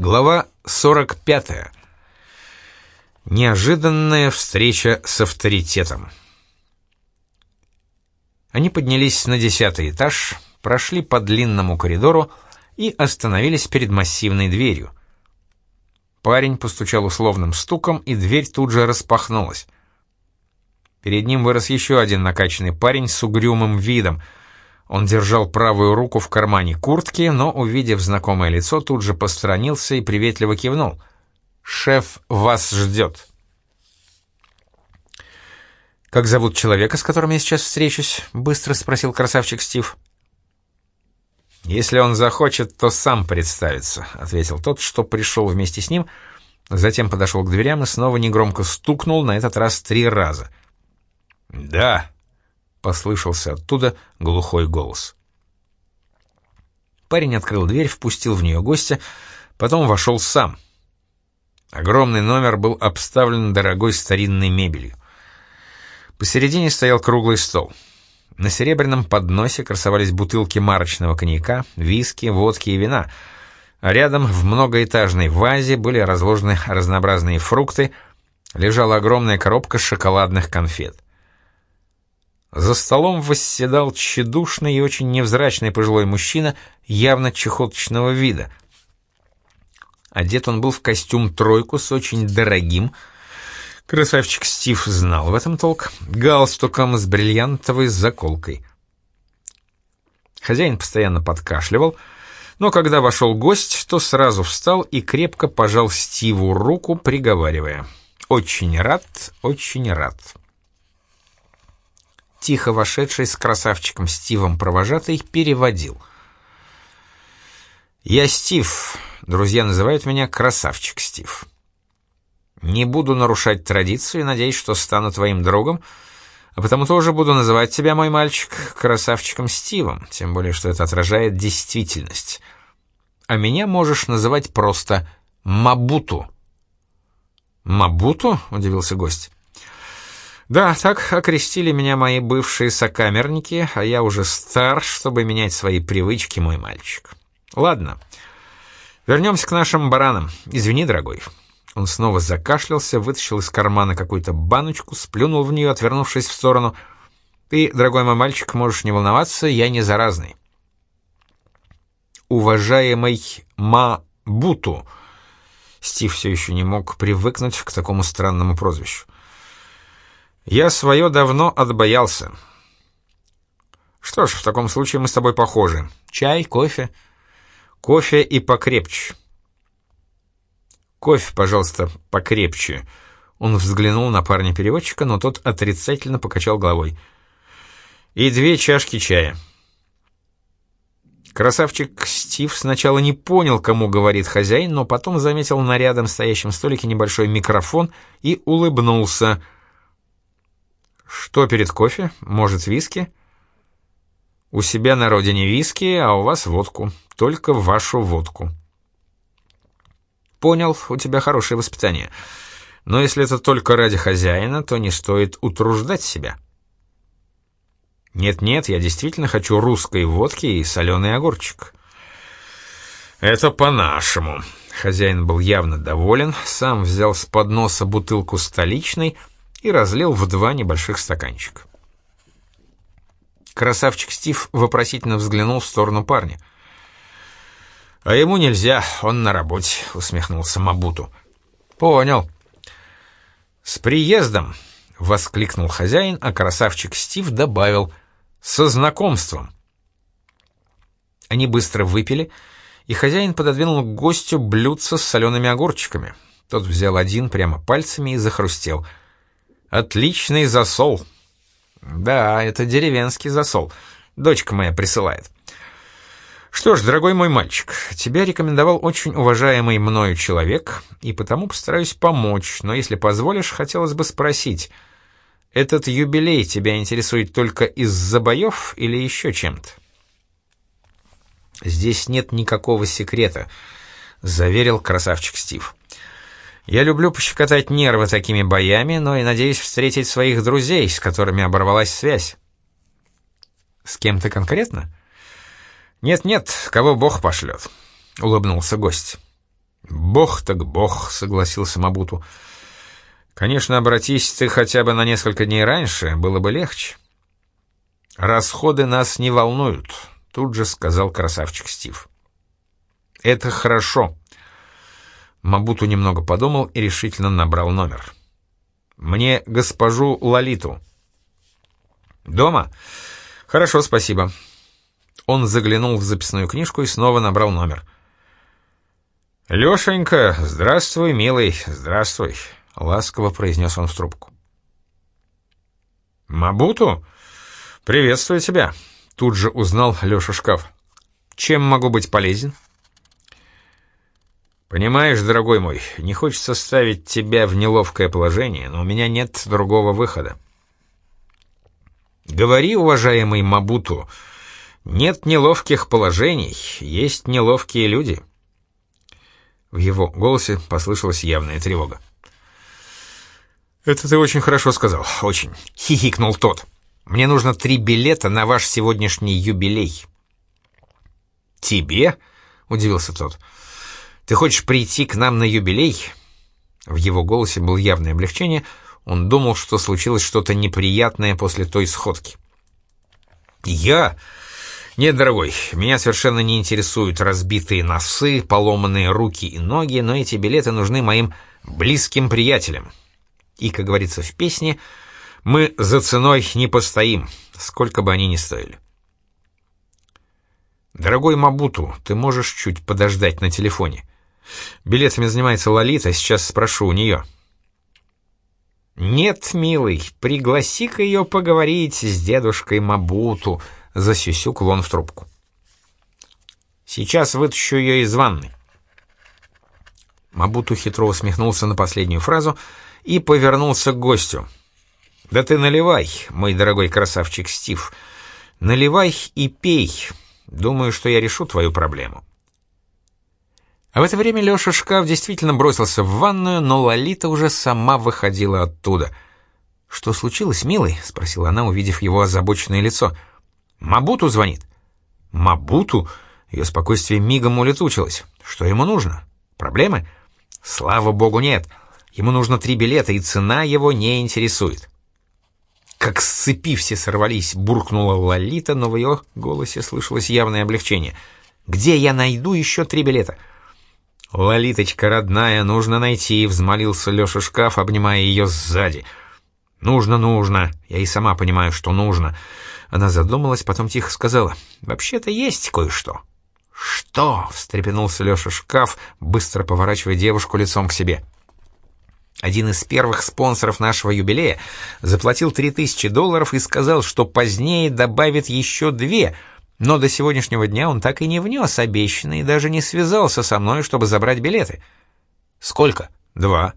Глава 45. Неожиданная встреча с авторитетом. Они поднялись на десятый этаж, прошли по длинному коридору и остановились перед массивной дверью. Парень постучал условным стуком, и дверь тут же распахнулась. Перед ним вырос еще один накачанный парень с угрюмым видом — он держал правую руку в кармане куртки, но, увидев знакомое лицо, тут же посторонился и приветливо кивнул. «Шеф вас ждет». «Как зовут человека, с которым я сейчас встречусь?» — быстро спросил красавчик Стив. «Если он захочет, то сам представится», — ответил тот, что пришел вместе с ним, затем подошел к дверям и снова негромко стукнул, на этот раз три раза. «Да», — послышался оттуда глухой голос. Парень открыл дверь, впустил в нее гостя, потом вошел сам. Огромный номер был обставлен дорогой старинной мебелью. Посередине стоял круглый стол. На серебряном подносе красовались бутылки марочного коньяка, виски, водки и вина, а рядом в многоэтажной вазе были разложены разнообразные фрукты, лежала огромная коробка шоколадных конфет. За столом восседал тщедушный и очень невзрачный пожилой мужчина явно чехоточного вида. Одет он был в костюм-тройку с очень дорогим, красавчик Стив знал в этом толк, галстуком с бриллиантовой заколкой. Хозяин постоянно подкашливал, но когда вошел гость, то сразу встал и крепко пожал Стиву руку, приговаривая «Очень рад, очень рад». Тихо вошедший с красавчиком Стивом провожатый переводил. «Я Стив. Друзья называют меня Красавчик Стив. Не буду нарушать традицию и надеюсь, что стану твоим другом, а потому тоже буду называть тебя, мой мальчик, Красавчиком Стивом, тем более, что это отражает действительность. А меня можешь называть просто Мабуту». «Мабуту?» — удивился гость. Да, так окрестили меня мои бывшие сокамерники, а я уже стар, чтобы менять свои привычки, мой мальчик. Ладно, вернемся к нашим баранам. Извини, дорогой. Он снова закашлялся, вытащил из кармана какую-то баночку, сплюнул в нее, отвернувшись в сторону. Ты, дорогой мой мальчик, можешь не волноваться, я не заразный. Уважаемый Ма-Буту, Стив все еще не мог привыкнуть к такому странному прозвищу. Я свое давно отбоялся. Что ж, в таком случае мы с тобой похожи. Чай, кофе? Кофе и покрепче. Кофе, пожалуйста, покрепче. Он взглянул на парня-переводчика, но тот отрицательно покачал головой. И две чашки чая. Красавчик Стив сначала не понял, кому говорит хозяин, но потом заметил на рядом стоящем столике небольшой микрофон и улыбнулся — «Что перед кофе? Может, виски?» «У себя на родине виски, а у вас водку. Только вашу водку». «Понял, у тебя хорошее воспитание. Но если это только ради хозяина, то не стоит утруждать себя». «Нет-нет, я действительно хочу русской водки и соленый огурчик». «Это по-нашему». Хозяин был явно доволен, сам взял с подноса бутылку столичной — и разлил в два небольших стаканчика. Красавчик Стив вопросительно взглянул в сторону парня. «А ему нельзя, он на работе», — усмехнулся Мабуту. «Понял». «С приездом!» — воскликнул хозяин, а красавчик Стив добавил «со знакомством». Они быстро выпили, и хозяин пододвинул к гостю блюдце с солеными огурчиками. Тот взял один прямо пальцами и захрустел — Отличный засол. Да, это деревенский засол. Дочка моя присылает. Что ж, дорогой мой мальчик, тебя рекомендовал очень уважаемый мною человек, и потому постараюсь помочь, но если позволишь, хотелось бы спросить, этот юбилей тебя интересует только из-за боев или еще чем-то? Здесь нет никакого секрета, заверил красавчик Стив. Я люблю пощекотать нервы такими боями, но и надеюсь встретить своих друзей, с которыми оборвалась связь. С кем-то конкретно? Нет-нет, кого Бог пошлет, улыбнулся гость. «Бог так бог», — согласился Мабуту. «Конечно, обратись ты хотя бы на несколько дней раньше, было бы легче». «Расходы нас не волнуют», — тут же сказал красавчик Стив. «Это хорошо». Мабуту немного подумал и решительно набрал номер. «Мне госпожу Лолиту». «Дома?» «Хорошо, спасибо». Он заглянул в записную книжку и снова набрал номер. «Лешенька, здравствуй, милый, здравствуй», — ласково произнес он в трубку. «Мабуту? Приветствую тебя», — тут же узнал Леша Шкаф. «Чем могу быть полезен?» «Понимаешь, дорогой мой, не хочется ставить тебя в неловкое положение, но у меня нет другого выхода». «Говори, уважаемый Мабуту, нет неловких положений, есть неловкие люди». В его голосе послышалась явная тревога. «Это ты очень хорошо сказал, очень», — хихикнул тот. «Мне нужно три билета на ваш сегодняшний юбилей». «Тебе?» — удивился тот. Ты хочешь прийти к нам на юбилей?» В его голосе было явное облегчение. Он думал, что случилось что-то неприятное после той сходки. «Я?» «Нет, дорогой, меня совершенно не интересуют разбитые носы, поломанные руки и ноги, но эти билеты нужны моим близким приятелям. И, как говорится в песне, мы за ценой не постоим, сколько бы они ни стоили». «Дорогой Мабуту, ты можешь чуть подождать на телефоне?» Билетами занимается Лолита, сейчас спрошу у нее». «Нет, милый, пригласи-ка ее поговорить с дедушкой Мабуту», — засюсюкал он в трубку. «Сейчас вытащу ее из ванны». Мабуту хитро усмехнулся на последнюю фразу и повернулся к гостю. «Да ты наливай, мой дорогой красавчик Стив, наливай и пей. Думаю, что я решу твою проблему». А в это время Леша Шкаф действительно бросился в ванную, но Лолита уже сама выходила оттуда. «Что случилось, милый?» — спросила она, увидев его озабоченное лицо. «Мабуту звонит». «Мабуту?» Ее спокойствие мигом улетучилось. «Что ему нужно? Проблемы?» «Слава богу, нет. Ему нужно три билета, и цена его не интересует». Как с цепи все сорвались, буркнула Лолита, но в ее голосе слышалось явное облегчение. «Где я найду еще три билета?» «Лолиточка, родная, нужно найти», — взмолился Леша шкаф, обнимая ее сзади. «Нужно, нужно. Я и сама понимаю, что нужно». Она задумалась, потом тихо сказала. «Вообще-то есть кое-что». «Что?» — встрепенулся Леша шкаф, быстро поворачивая девушку лицом к себе. Один из первых спонсоров нашего юбилея заплатил три тысячи долларов и сказал, что позднее добавит еще две — но до сегодняшнего дня он так и не внес обещанный и даже не связался со мной, чтобы забрать билеты. «Сколько?» «Два».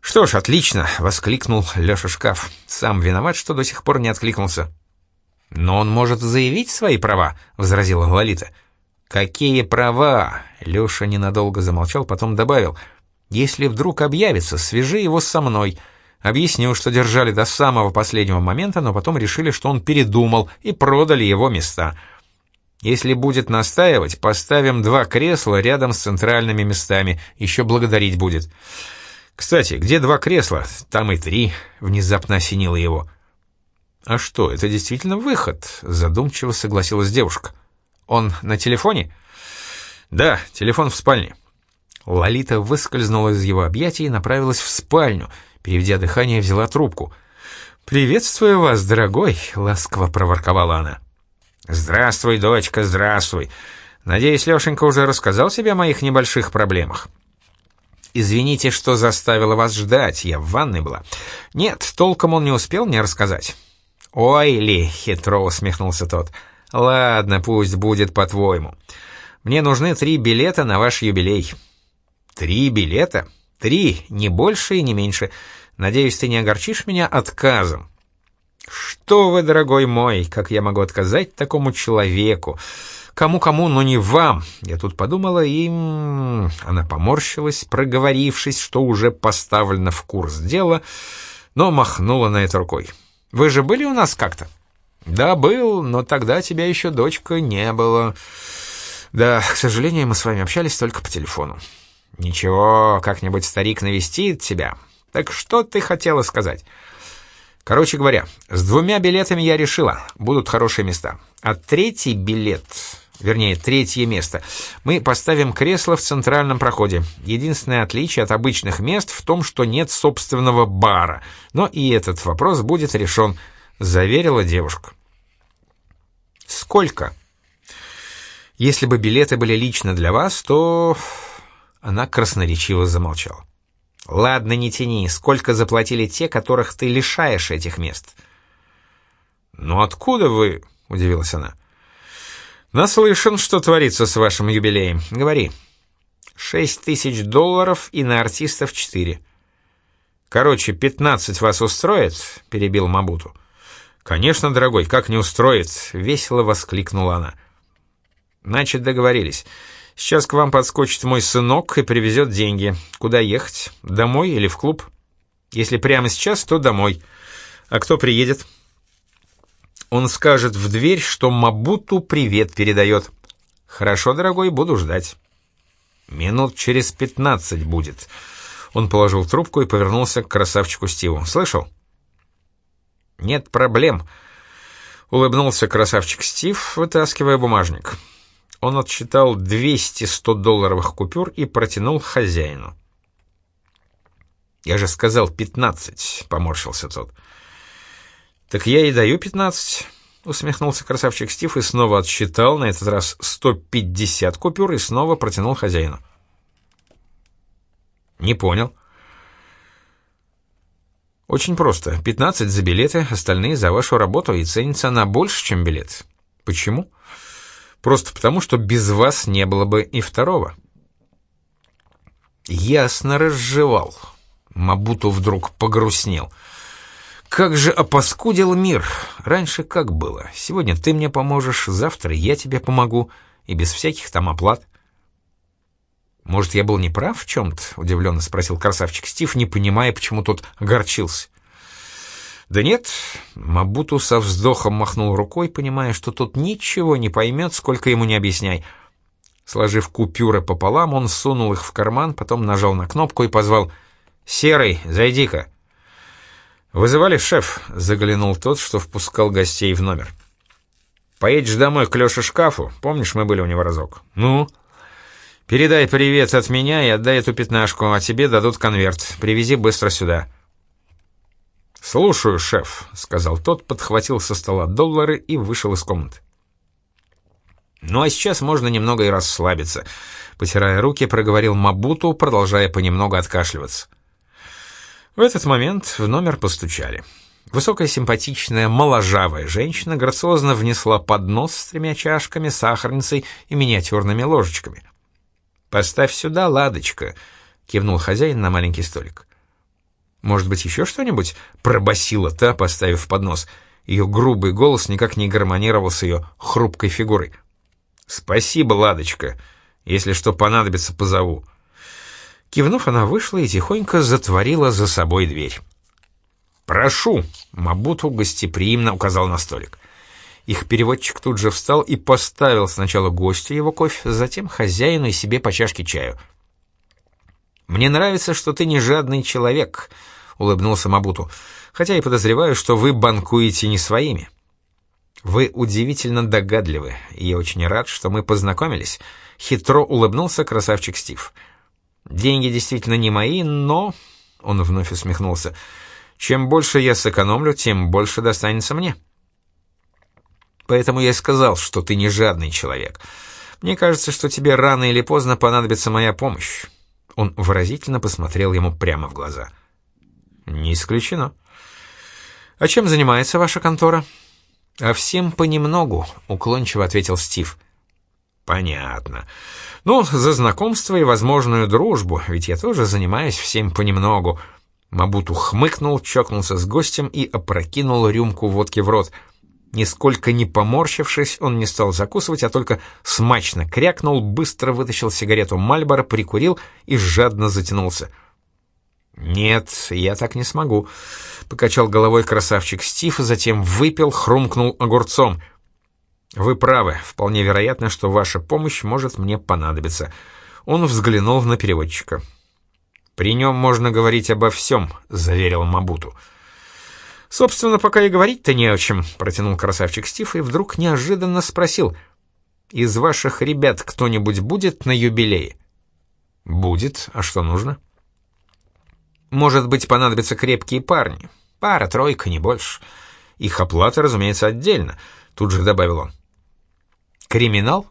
«Что ж, отлично!» — воскликнул Леша Шкаф. «Сам виноват, что до сих пор не откликнулся». «Но он может заявить свои права», — возразила Лолита. «Какие права?» — Леша ненадолго замолчал, потом добавил. «Если вдруг объявится, свяжи его со мной. Объяснил, что держали до самого последнего момента, но потом решили, что он передумал, и продали его места. Если будет настаивать, поставим два кресла рядом с центральными местами, еще благодарить будет. Кстати, где два кресла, там и три, внезапно осенило его. «А что, это действительно выход?» — задумчиво согласилась девушка. «Он на телефоне?» «Да, телефон в спальне». Лолита выскользнула из его объятий и направилась в спальню — Переведя дыхание, взяла трубку. «Приветствую вас, дорогой!» — ласково проворковала она. «Здравствуй, дочка, здравствуй! Надеюсь, Лешенька уже рассказал себе о моих небольших проблемах?» «Извините, что заставила вас ждать, я в ванной была. Нет, толком он не успел мне рассказать». «Ой ли!» — хитро усмехнулся тот. «Ладно, пусть будет по-твоему. Мне нужны три билета на ваш юбилей». «Три билета? Три, не больше и не меньше. Надеюсь, ты не огорчишь меня отказом. Что вы, дорогой мой, как я могу отказать такому человеку? Кому-кому, но не вам. Я тут подумала и... Она поморщилась, проговорившись, что уже поставлено в курс дела, но махнула на это рукой. Вы же были у нас как-то? Да, был, но тогда тебя еще дочка не было. Да, к сожалению, мы с вами общались только по телефону. Ничего, как-нибудь старик навестит тебя. Так что ты хотела сказать? Короче говоря, с двумя билетами я решила, будут хорошие места. А третий билет, вернее, третье место, мы поставим кресло в центральном проходе. Единственное отличие от обычных мест в том, что нет собственного бара. Но и этот вопрос будет решен, заверила девушка. Сколько? Если бы билеты были лично для вас, то... Она красноречиво замолчала. «Ладно, не тяни. Сколько заплатили те, которых ты лишаешь этих мест?» «Ну откуда вы?» — удивилась она. «Наслышан, что творится с вашим юбилеем. Говори». «Шесть тысяч долларов и на артистов четыре». «Короче, пятнадцать вас устроит?» — перебил Мабуту. «Конечно, дорогой, как не устроит?» — весело воскликнула она. «Значит, договорились. Сейчас к вам подскочит мой сынок и привезет деньги. Куда ехать? Домой или в клуб? Если прямо сейчас, то домой. А кто приедет? Он скажет в дверь, что Мабуту привет передает. Хорошо, дорогой, буду ждать. Минут через пятнадцать будет. Он положил трубку и повернулся к красавчику Стиву. Слышал? Нет проблем. Улыбнулся красавчик Стив, вытаскивая бумажник. Он отсчитал 200 100-долларовых купюр и протянул хозяину. «Я же сказал 15», — поморщился тот. «Так я и даю 15», — усмехнулся красавчик Стив и снова отсчитал, на этот раз 150 купюр, и снова протянул хозяину. «Не понял». «Очень просто. 15 за билеты, остальные за вашу работу, и ценится она больше, чем билет. Почему?» Просто потому, что без вас не было бы и второго. Ясно разжевал. Мабуту вдруг погрустнел. Как же опаскудил мир. Раньше как было. Сегодня ты мне поможешь, завтра я тебе помогу, и без всяких там оплат. «Может, я был неправ в чем-то?» — удивленно спросил красавчик Стив, не понимая, почему тот огорчился. «Да нет», — Мабуту со вздохом махнул рукой, понимая, что тот ничего не поймет, сколько ему не объясняй. Сложив купюры пополам, он сунул их в карман, потом нажал на кнопку и позвал «Серый, зайди-ка». «Вызывали шеф», — заглянул тот, что впускал гостей в номер. «Поедешь домой к Лёше шкафу, помнишь, мы были у него разок?» «Ну?» «Передай привет от меня и отдай эту пятнашку, а тебе дадут конверт. Привези быстро сюда». «Слушаю, шеф», — сказал тот, подхватил со стола доллары и вышел из комнаты. «Ну а сейчас можно немного и расслабиться», — потирая руки, проговорил Мабуту, продолжая понемногу откашливаться. В этот момент в номер постучали. Высокая симпатичная моложавая женщина грациозно внесла поднос с тремя чашками, сахарницей и миниатюрными ложечками. «Поставь сюда, ладочка», — кивнул хозяин на маленький столик. Может быть, еще что-нибудь?» — пробасила та, поставив поднос. Ее грубый голос никак не гармонировал с ее хрупкой фигурой. «Спасибо, Ладочка. Если что понадобится, позову». Кивнув, она вышла и тихонько затворила за собой дверь. «Прошу!» — Мабуту гостеприимно указал на столик. Их переводчик тут же встал и поставил сначала гостю его кофе, затем хозяину и себе по чашке чаю. «Мне нравится, что ты не жадный человек», — улыбнулся Мабуту, «хотя и подозреваю, что вы банкуете не своими». «Вы удивительно догадливы, и я очень рад, что мы познакомились», — хитро улыбнулся красавчик Стив. «Деньги действительно не мои, но...» — он вновь усмехнулся. «Чем больше я сэкономлю, тем больше достанется мне». «Поэтому я сказал, что ты не жадный человек. Мне кажется, что тебе рано или поздно понадобится моя помощь». Он выразительно посмотрел ему прямо в глаза. — «Не исключено». «А чем занимается ваша контора?» «А всем понемногу», — уклончиво ответил Стив. «Понятно. Ну, за знакомство и возможную дружбу, ведь я тоже занимаюсь всем понемногу». Мабуту хмыкнул, чокнулся с гостем и опрокинул рюмку водки в рот. Нисколько не поморщившись, он не стал закусывать, а только смачно крякнул, быстро вытащил сигарету Мальборо, прикурил и жадно затянулся — «Нет, я так не смогу», — покачал головой красавчик Стив, затем выпил, хрумкнул огурцом. «Вы правы, вполне вероятно, что ваша помощь может мне понадобиться. Он взглянул на переводчика. «При нем можно говорить обо всем», — заверил Мабуту. «Собственно, пока и говорить-то не о чем», — протянул красавчик Стив и вдруг неожиданно спросил. «Из ваших ребят кто-нибудь будет на юбилее?» «Будет. А что нужно?» «Может быть, понадобятся крепкие парни. Пара-тройка, не больше. Их оплата, разумеется, отдельно», — тут же добавил он. «Криминал?»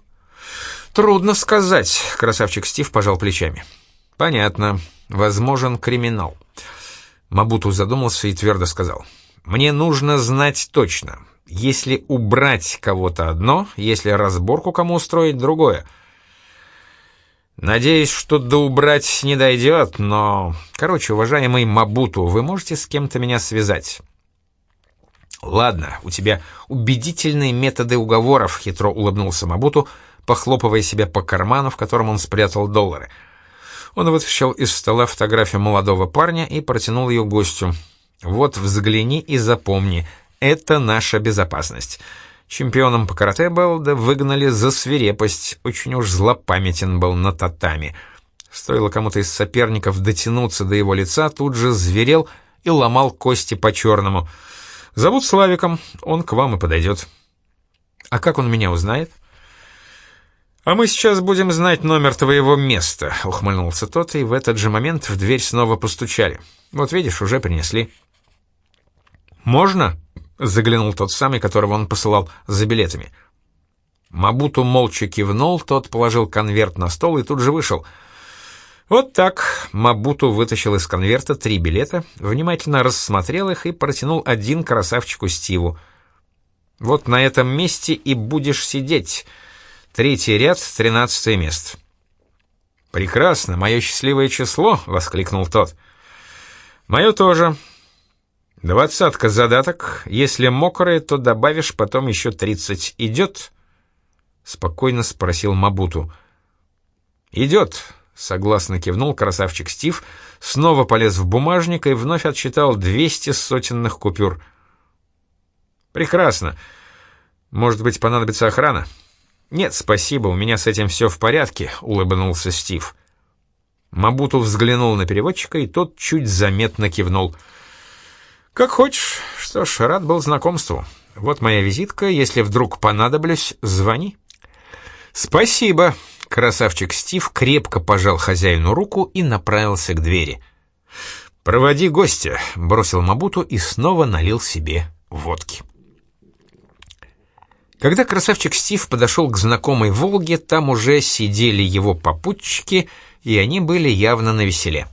«Трудно сказать», — красавчик Стив пожал плечами. «Понятно. Возможен криминал». Мабуту задумался и твердо сказал. «Мне нужно знать точно. Если убрать кого-то одно, если разборку кому устроить другое». «Надеюсь, что до убрать не дойдет, но... Короче, уважаемый Мабуту, вы можете с кем-то меня связать?» «Ладно, у тебя убедительные методы уговоров», — хитро улыбнулся Мабуту, похлопывая себя по карману, в котором он спрятал доллары. Он вытащил из стола фотографию молодого парня и протянул ее гостю. «Вот взгляни и запомни, это наша безопасность». Чемпионом по карате был, да выгнали за свирепость, очень уж злопамятен был на татами. Стоило кому-то из соперников дотянуться до его лица, тут же зверел и ломал кости по-черному. «Зовут Славиком, он к вам и подойдет». «А как он меня узнает?» «А мы сейчас будем знать номер твоего места», — ухмыльнулся тот, и в этот же момент в дверь снова постучали. «Вот видишь, уже принесли». «Можно?» — заглянул тот самый, которого он посылал за билетами. Мабуту молча кивнул, тот положил конверт на стол и тут же вышел. Вот так Мабуту вытащил из конверта три билета, внимательно рассмотрел их и протянул один красавчику Стиву. «Вот на этом месте и будешь сидеть», Третий ряд, тринадцатое место. «Прекрасно, мое счастливое число!» — воскликнул тот. «Мое тоже. Двадцатка задаток. Если мокрое, то добавишь потом еще тридцать. Идет?» — спокойно спросил Мабуту. «Идет», — согласно кивнул красавчик Стив, снова полез в бумажник и вновь отсчитал двести сотенных купюр. «Прекрасно. Может быть, понадобится охрана?» «Нет, спасибо, у меня с этим все в порядке», — улыбнулся Стив. Мабуту взглянул на переводчика, и тот чуть заметно кивнул. «Как хочешь. Что ж, рад был знакомству. Вот моя визитка, если вдруг понадоблюсь, звони». «Спасибо», — красавчик Стив крепко пожал хозяину руку и направился к двери. «Проводи гостя», — бросил Мабуту и снова налил себе водки. Когда красавчик Стив подошел к знакомой «Волге», там уже сидели его попутчики, и они были явно навеселе.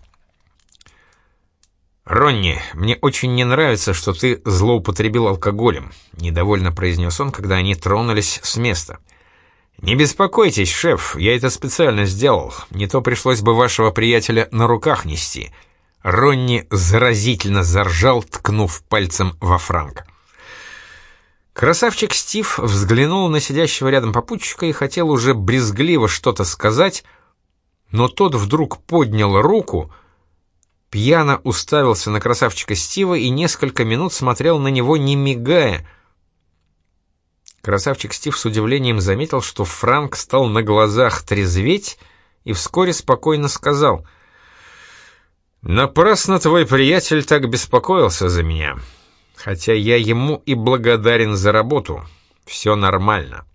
«Ронни, мне очень не нравится, что ты злоупотребил алкоголем», — недовольно произнес он, когда они тронулись с места. «Не беспокойтесь, шеф, я это специально сделал. Не то пришлось бы вашего приятеля на руках нести». Ронни заразительно заржал, ткнув пальцем во Франка. Красавчик Стив взглянул на сидящего рядом попутчика и хотел уже брезгливо что-то сказать, но тот вдруг поднял руку, пьяно уставился на красавчика Стива и несколько минут смотрел на него, не мигая. Красавчик Стив с удивлением заметил, что Франк стал на глазах трезветь и вскоре спокойно сказал «Напрасно твой приятель так беспокоился за меня». Хотя я ему и благодарен за работу. Все нормально.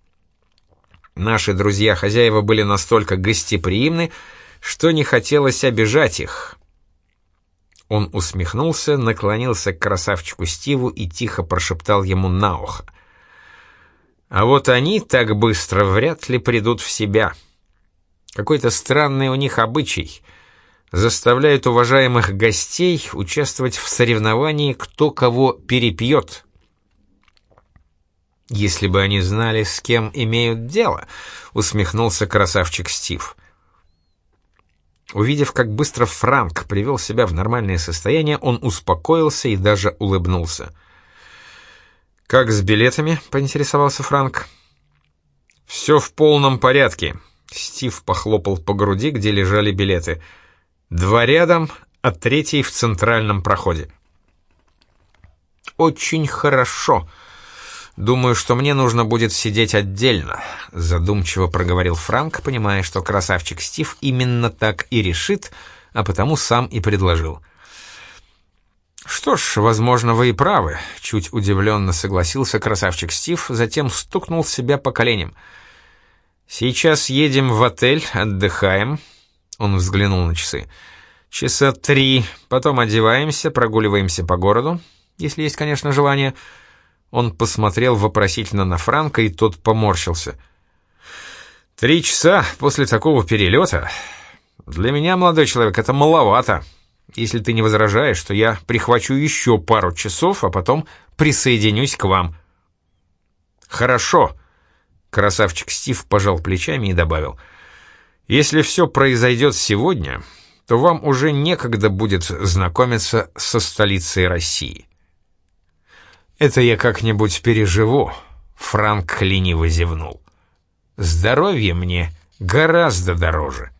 Наши друзья-хозяева были настолько гостеприимны, что не хотелось обижать их. Он усмехнулся, наклонился к красавчику Стиву и тихо прошептал ему на ухо. «А вот они так быстро вряд ли придут в себя. Какой-то странный у них обычай — заставляет уважаемых гостей участвовать в соревновании, кто кого перепьет. «Если бы они знали, с кем имеют дело», — усмехнулся красавчик Стив. Увидев, как быстро Франк привел себя в нормальное состояние, он успокоился и даже улыбнулся. «Как с билетами?» — поинтересовался Франк. «Все в полном порядке», — Стив похлопал по груди, где лежали билеты — Два рядом, а третий в центральном проходе. «Очень хорошо», Думаю, что мне нужно будет сидеть отдельно», — задумчиво проговорил Франк, понимая, что красавчик Стив именно так и решит, а потому сам и предложил. «Что ж, возможно, вы и правы», — чуть удивленно согласился красавчик Стив, затем стукнул себя по коленям. «Сейчас едем в отель, отдыхаем». Он взглянул на часы. «Часа три, потом одеваемся, прогуливаемся по городу, если есть, конечно, желание». Он посмотрел вопросительно на Франка, и тот поморщился. «Три часа после такого перелета? Для меня, молодой человек, это маловато. Если ты не возражаешь, то я прихвачу еще пару часов, а потом присоединюсь к вам». «Хорошо», — красавчик Стив пожал плечами и добавил. «Если все произойдет сегодня, то вам уже некогда будет знакомиться со столицей России». «Это я как-нибудь переживу», — Франк лениво зевнул. «Здоровье мне гораздо дороже».